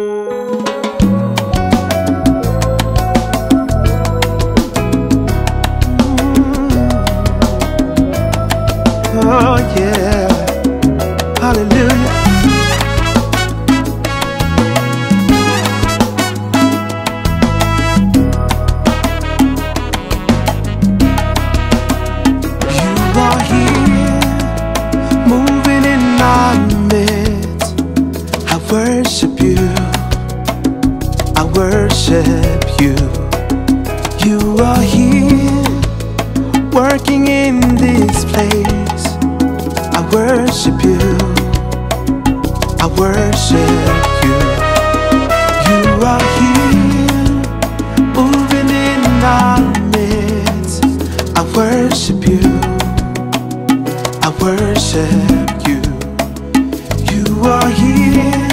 you worship you. You are here, working in this place. I worship you. I worship you. You are here, moving in our midst. I worship you. I worship you. You are here,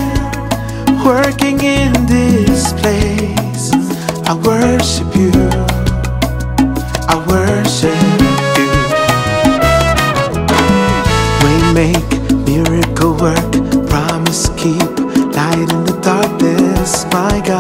working in this I worship you. I worship you. Waymaker, miracle work, promise keep, light in the darkness, my God.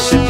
worship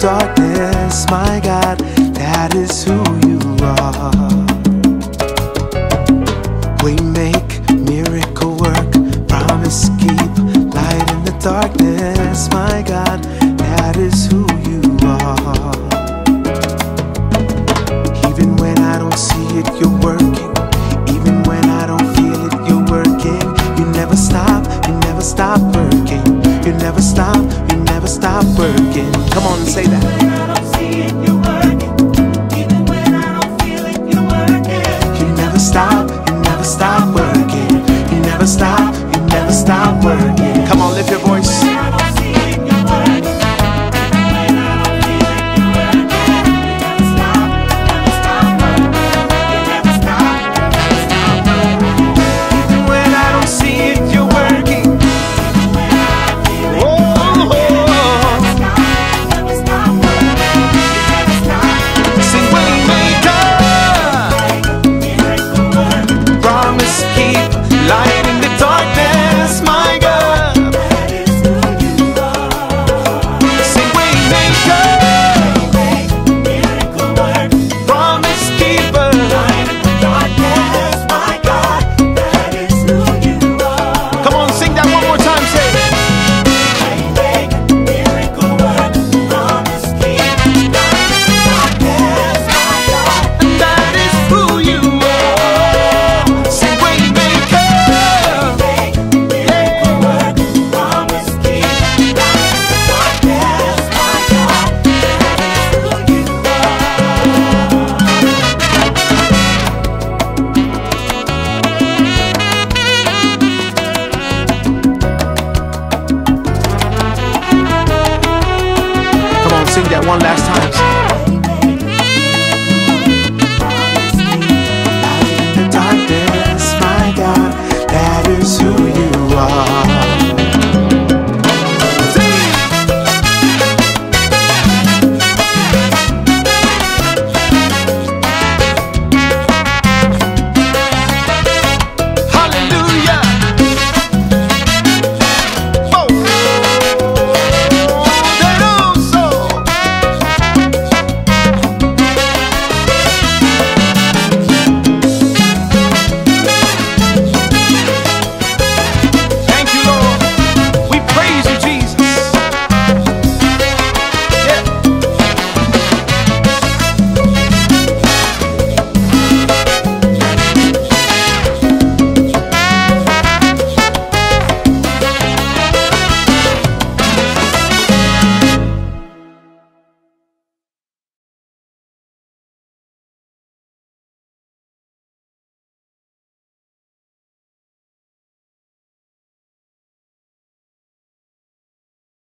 darkness, my God. You never stop, you never stop working. Come on, say that. one last time.